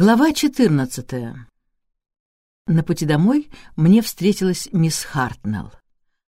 Глава 14. На пути домой мне встретилась мисс Хартнелл.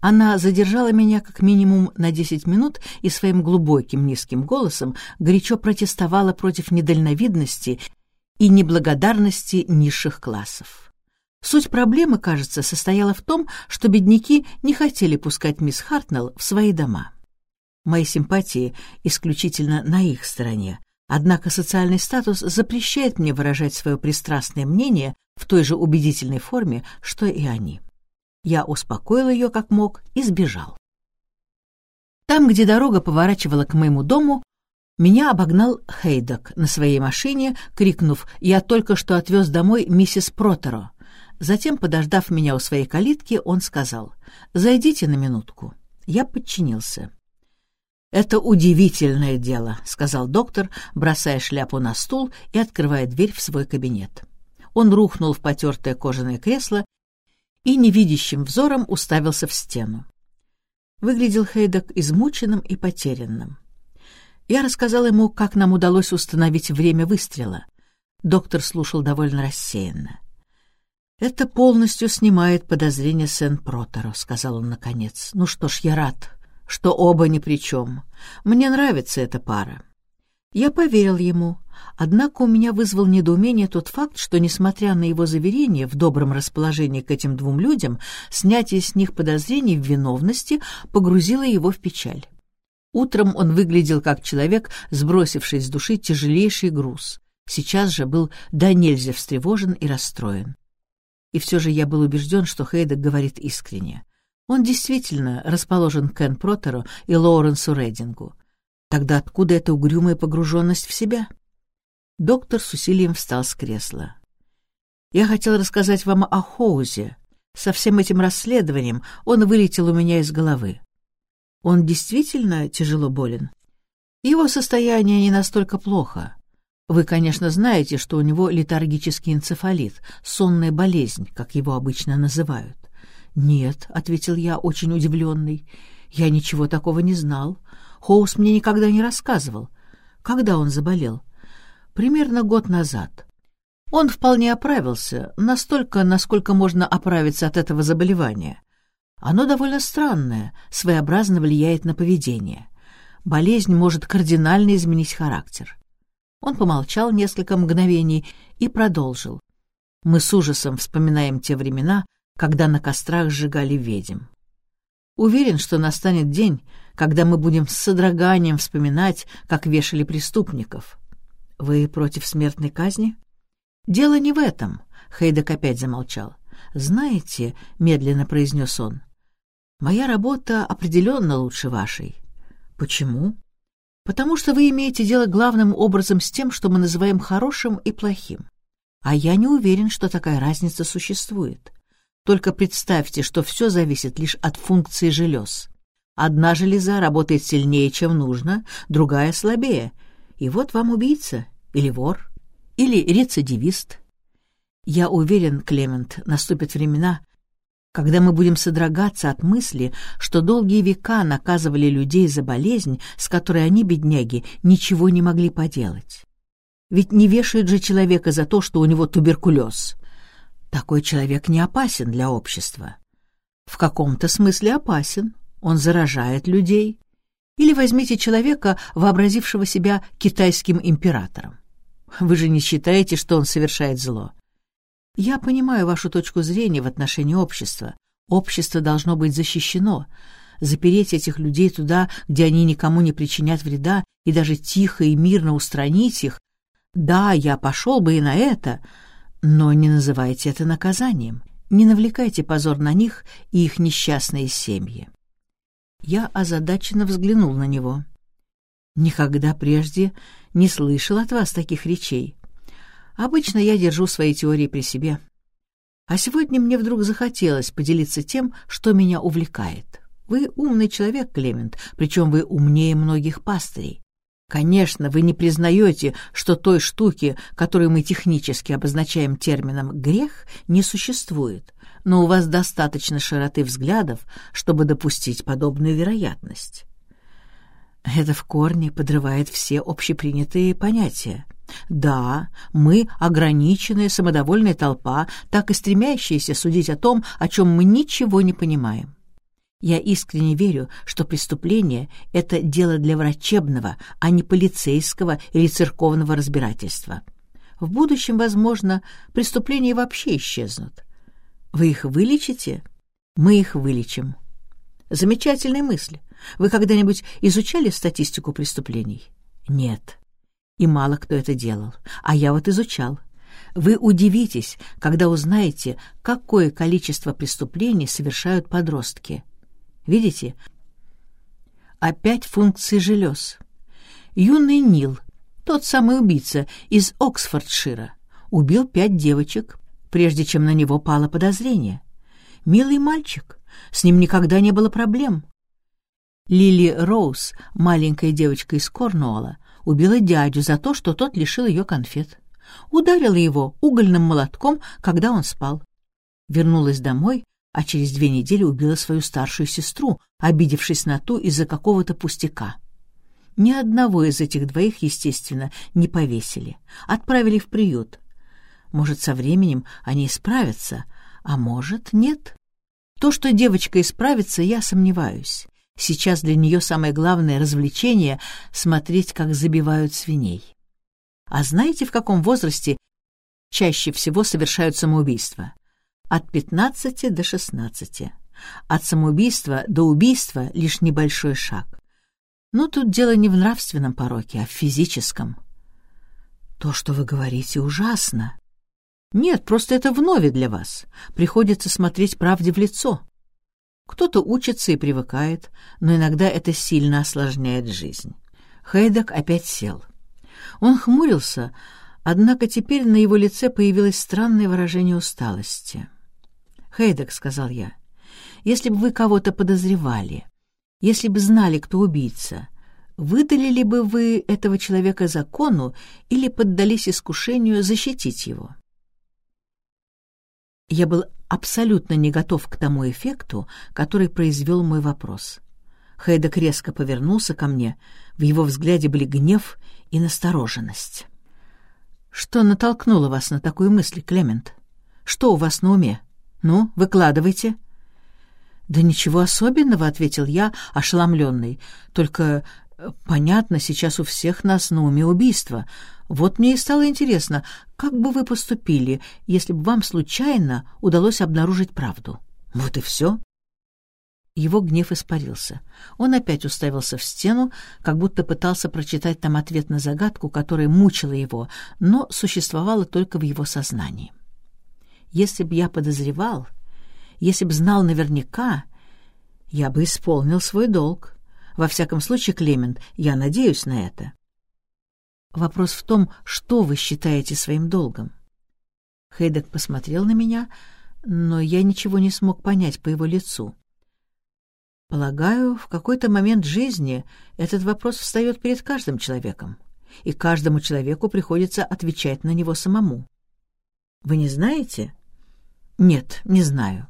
Она задержала меня как минимум на 10 минут и своим глубоким низким голосом горячо протестовала против недальновидности и неблагодарности низших классов. Суть проблемы, кажется, состояла в том, что бедняки не хотели пускать мисс Хартнелл в свои дома. Мои симпатии исключительно на их стороне, Однако социальный статус запрещает мне выражать свое пристрастное мнение в той же убедительной форме, что и они. Я успокоил ее как мог и сбежал. Там, где дорога поворачивала к моему дому, меня обогнал Хейдок на своей машине, крикнув «Я только что отвез домой миссис Протеро». Затем, подождав меня у своей калитки, он сказал «Зайдите на минутку». Я подчинился. «Это удивительное дело», — сказал доктор, бросая шляпу на стул и открывая дверь в свой кабинет. Он рухнул в потертое кожаное кресло и невидящим взором уставился в стену. Выглядел Хейдок измученным и потерянным. Я рассказал ему, как нам удалось установить время выстрела. Доктор слушал довольно рассеянно. «Это полностью снимает подозрение Сен-Протеро», — сказал он наконец. «Ну что ж, я рад что оба ни при чем. Мне нравится эта пара. Я поверил ему, однако у меня вызвал недоумение тот факт, что, несмотря на его заверение в добром расположении к этим двум людям, снятие с них подозрений в виновности погрузило его в печаль. Утром он выглядел как человек, сбросивший с души тяжелейший груз. Сейчас же был до нельзя встревожен и расстроен. И все же я был убежден, что Хейдек говорит искренне. Он действительно расположен к Кен Протеру и Лоуренсу Рейдингу. Тогда откуда эта угрюмая погруженность в себя? Доктор с усилием встал с кресла. «Я хотел рассказать вам о Хоузе. Со всем этим расследованием он вылетел у меня из головы. Он действительно тяжело болен. Его состояние не настолько плохо. Вы, конечно, знаете, что у него летаргический энцефалит, сонная болезнь, как его обычно называют. «Нет», — ответил я, очень удивленный. «Я ничего такого не знал. Хоус мне никогда не рассказывал. Когда он заболел?» «Примерно год назад. Он вполне оправился, настолько, насколько можно оправиться от этого заболевания. Оно довольно странное, своеобразно влияет на поведение. Болезнь может кардинально изменить характер». Он помолчал несколько мгновений и продолжил. Мы с ужасом вспоминаем те времена, когда на кострах сжигали ведьм. Уверен, что настанет день, когда мы будем с содроганием вспоминать, как вешали преступников. Вы против смертной казни? Дело не в этом, Хейдек опять замолчал. Знаете, медленно произнес он, моя работа определенно лучше вашей. Почему? Потому что вы имеете дело главным образом с тем, что мы называем хорошим и плохим. А я не уверен, что такая разница существует. Только представьте, что все зависит лишь от функции желез. Одна железа работает сильнее, чем нужно, другая слабее. И вот вам убийца, или вор, или рецидивист. Я уверен, Клемент, наступят времена, когда мы будем содрогаться от мысли, что долгие века наказывали людей за болезнь, с которой они, бедняги, ничего не могли поделать. Ведь не вешают же человека за то, что у него туберкулез. Такой человек не опасен для общества. В каком-то смысле опасен. Он заражает людей. Или возьмите человека, вообразившего себя китайским императором. Вы же не считаете, что он совершает зло. Я понимаю вашу точку зрения в отношении общества. Общество должно быть защищено. Запереть этих людей туда, где они никому не причинят вреда, и даже тихо и мирно устранить их. Да, я пошел бы и на это, но не называйте это наказанием, не навлекайте позор на них и их несчастные семьи. Я озадаченно взглянул на него. Никогда прежде не слышал от вас таких речей. Обычно я держу свои теории при себе. А сегодня мне вдруг захотелось поделиться тем, что меня увлекает. Вы умный человек, Клемент, причем вы умнее многих пастырей. Конечно, вы не признаете, что той штуки, которую мы технически обозначаем термином «грех», не существует, но у вас достаточно широты взглядов, чтобы допустить подобную вероятность. Это в корне подрывает все общепринятые понятия. Да, мы — ограниченная, самодовольная толпа, так и стремящаяся судить о том, о чем мы ничего не понимаем. Я искренне верю, что преступление — это дело для врачебного, а не полицейского или церковного разбирательства. В будущем, возможно, преступления вообще исчезнут. Вы их вылечите? Мы их вылечим. Замечательная мысль. Вы когда-нибудь изучали статистику преступлений? Нет. И мало кто это делал. А я вот изучал. Вы удивитесь, когда узнаете, какое количество преступлений совершают подростки. Видите? Опять функции желез. Юный Нил, тот самый убийца из Оксфордшира, убил пять девочек, прежде чем на него пало подозрение. Милый мальчик, с ним никогда не было проблем. Лили Роуз, маленькая девочка из Корнуолла, убила дядю за то, что тот лишил ее конфет. Ударила его угольным молотком, когда он спал. Вернулась домой, а через две недели убила свою старшую сестру, обидевшись на ту из-за какого-то пустяка. Ни одного из этих двоих, естественно, не повесили, отправили в приют. Может, со временем они исправятся, а может, нет. То, что девочка исправится, я сомневаюсь. Сейчас для нее самое главное развлечение — смотреть, как забивают свиней. А знаете, в каком возрасте чаще всего совершают самоубийство? От 15 до 16. От самоубийства до убийства лишь небольшой шаг. Но тут дело не в нравственном пороке, а в физическом. То, что вы говорите, ужасно. Нет, просто это вновь для вас. Приходится смотреть правде в лицо. Кто-то учится и привыкает, но иногда это сильно осложняет жизнь. Хейдек опять сел. Он хмурился, однако теперь на его лице появилось странное выражение усталости. «Хейдек», — сказал я, — «если бы вы кого-то подозревали, если бы знали, кто убийца, выдали ли бы вы этого человека закону или поддались искушению защитить его?» Я был абсолютно не готов к тому эффекту, который произвел мой вопрос. Хейдек резко повернулся ко мне, в его взгляде были гнев и настороженность. «Что натолкнуло вас на такую мысль, Клемент? Что у вас на уме? Ну, выкладывайте». «Да ничего особенного», — ответил я, ошеломленный. «Только, э, понятно, сейчас у всех нас на уме убийство. Вот мне и стало интересно, как бы вы поступили, если бы вам случайно удалось обнаружить правду? Вот и все. Его гнев испарился. Он опять уставился в стену, как будто пытался прочитать там ответ на загадку, которая мучила его, но существовала только в его сознании. Если бы я подозревал, если бы знал наверняка, я бы исполнил свой долг. Во всяком случае, Клемент, я надеюсь на это. Вопрос в том, что вы считаете своим долгом. Хейдек посмотрел на меня, но я ничего не смог понять по его лицу. Полагаю, в какой-то момент жизни этот вопрос встает перед каждым человеком, и каждому человеку приходится отвечать на него самому. Вы не знаете? Нет, не знаю.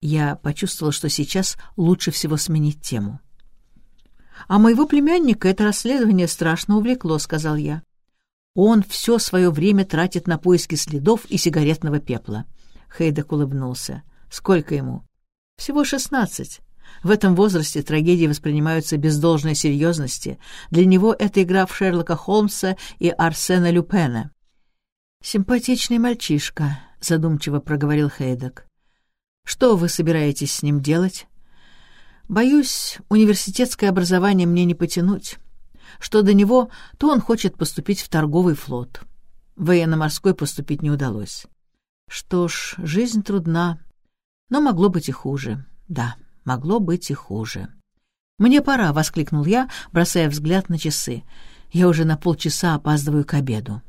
Я почувствовал, что сейчас лучше всего сменить тему. «А моего племянника это расследование страшно увлекло», — сказал я. «Он все свое время тратит на поиски следов и сигаретного пепла». Хейдек улыбнулся. «Сколько ему?» «Всего шестнадцать. В этом возрасте трагедии воспринимаются без должной серьезности. Для него это игра в Шерлока Холмса и Арсена Люпена». «Симпатичный мальчишка», — задумчиво проговорил Хейдек. «Что вы собираетесь с ним делать?» Боюсь, университетское образование мне не потянуть. Что до него, то он хочет поступить в торговый флот. В военно-морской поступить не удалось. Что ж, жизнь трудна, но могло быть и хуже. Да, могло быть и хуже. «Мне пора», — воскликнул я, бросая взгляд на часы. «Я уже на полчаса опаздываю к обеду».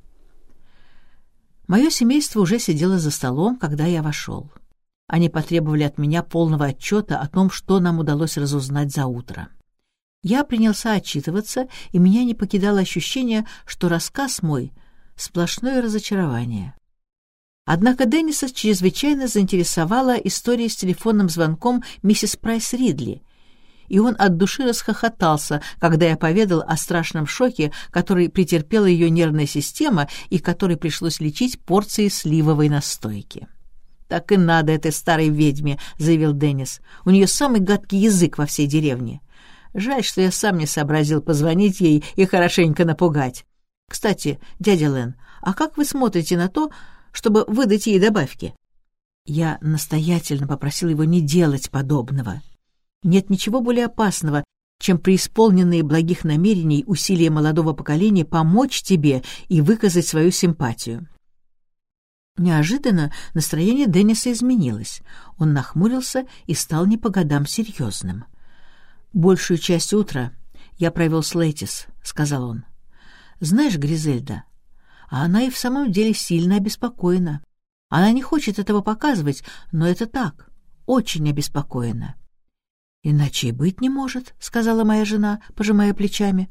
Мое семейство уже сидело за столом, когда я вошел. Они потребовали от меня полного отчета о том, что нам удалось разузнать за утро. Я принялся отчитываться, и меня не покидало ощущение, что рассказ мой — сплошное разочарование. Однако Денниса чрезвычайно заинтересовала история с телефонным звонком миссис Прайс Ридли, и он от души расхохотался, когда я поведал о страшном шоке, который претерпела ее нервная система и который пришлось лечить порцией сливовой настойки. «Так и надо этой старой ведьме», — заявил Деннис. «У нее самый гадкий язык во всей деревне. Жаль, что я сам не сообразил позвонить ей и хорошенько напугать. Кстати, дядя Лен, а как вы смотрите на то, чтобы выдать ей добавки?» Я настоятельно попросил его не делать подобного. Нет ничего более опасного, чем преисполненные благих намерений усилия молодого поколения помочь тебе и выказать свою симпатию. Неожиданно настроение Денниса изменилось. Он нахмурился и стал не по годам серьезным. «Большую часть утра я провел с Летис», — сказал он. «Знаешь, Гризельда, а она и в самом деле сильно обеспокоена. Она не хочет этого показывать, но это так, очень обеспокоена. «Иначе и быть не может», — сказала моя жена, пожимая плечами.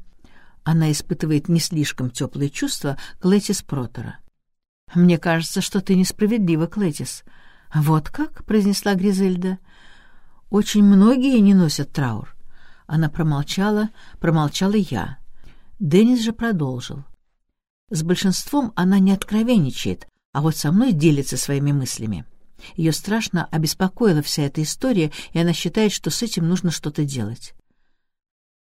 Она испытывает не слишком теплые чувства к Летис Протера. «Мне кажется, что ты несправедлива, Клетис». «Вот как?» — произнесла Гризельда. «Очень многие не носят траур». Она промолчала, промолчала я. Деннис же продолжил. С большинством она не откровенничает, а вот со мной делится своими мыслями. Ее страшно обеспокоила вся эта история, и она считает, что с этим нужно что-то делать.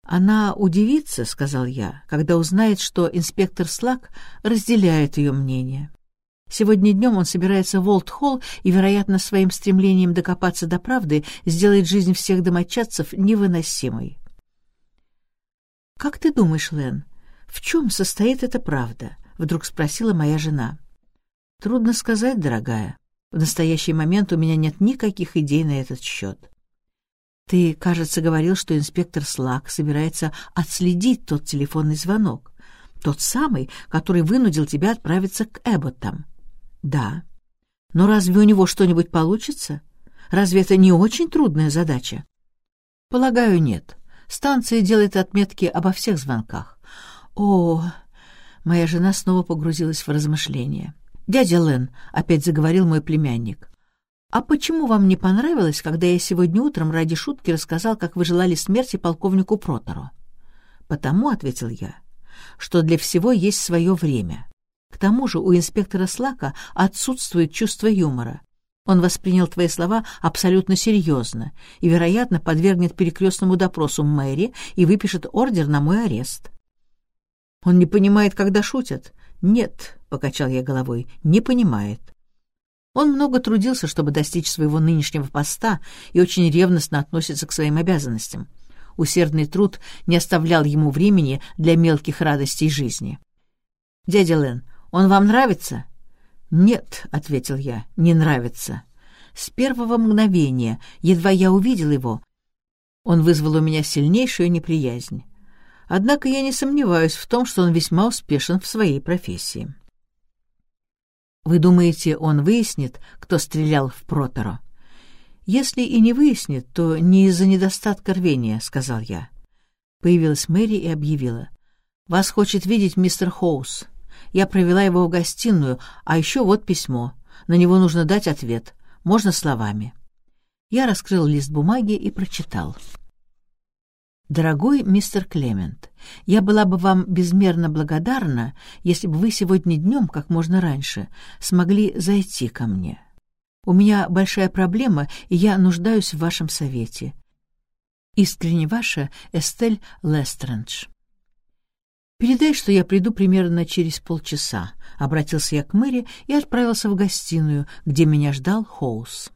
«Она удивится, — сказал я, — когда узнает, что инспектор Слак разделяет ее мнение. Сегодня днем он собирается в Волт-Холл и, вероятно, своим стремлением докопаться до правды сделает жизнь всех домочадцев невыносимой. «Как ты думаешь, Лен, в чем состоит эта правда?» — вдруг спросила моя жена. Трудно сказать, дорогая. В настоящий момент у меня нет никаких идей на этот счет. Ты, кажется, говорил, что инспектор Слак собирается отследить тот телефонный звонок. Тот самый, который вынудил тебя отправиться к Эбботам. Да. Но разве у него что-нибудь получится? Разве это не очень трудная задача? Полагаю, нет. Станция делает отметки обо всех звонках. О, моя жена снова погрузилась в размышления. «Дядя Лен», — опять заговорил мой племянник, «а почему вам не понравилось, когда я сегодня утром ради шутки рассказал, как вы желали смерти полковнику Протору?» «Потому», — ответил я, — «что для всего есть свое время. К тому же у инспектора Слака отсутствует чувство юмора. Он воспринял твои слова абсолютно серьезно и, вероятно, подвергнет перекрестному допросу Мэри и выпишет ордер на мой арест. Он не понимает, когда шутят. «Нет», — покачал я головой, — «не понимает». Он много трудился, чтобы достичь своего нынешнего поста и очень ревностно относится к своим обязанностям. Усердный труд не оставлял ему времени для мелких радостей жизни. «Дядя Лен, он вам нравится?» «Нет», — ответил я, — «не нравится». С первого мгновения, едва я увидел его, он вызвал у меня сильнейшую неприязнь. Однако я не сомневаюсь в том, что он весьма успешен в своей профессии. Вы думаете, он выяснит, кто стрелял в Протеро? Если и не выяснит, то не из-за недостатка рвения, — сказал я. Появилась Мэри и объявила. Вас хочет видеть мистер Хоус. Я провела его в гостиную, а еще вот письмо. На него нужно дать ответ. Можно словами. Я раскрыл лист бумаги и прочитал. «Дорогой мистер Клемент, я была бы вам безмерно благодарна, если бы вы сегодня днем, как можно раньше, смогли зайти ко мне. У меня большая проблема, и я нуждаюсь в вашем совете. Искренне ваша Эстель Лестрендж». «Передай, что я приду примерно через полчаса», — обратился я к Мэри и отправился в гостиную, где меня ждал Хоус.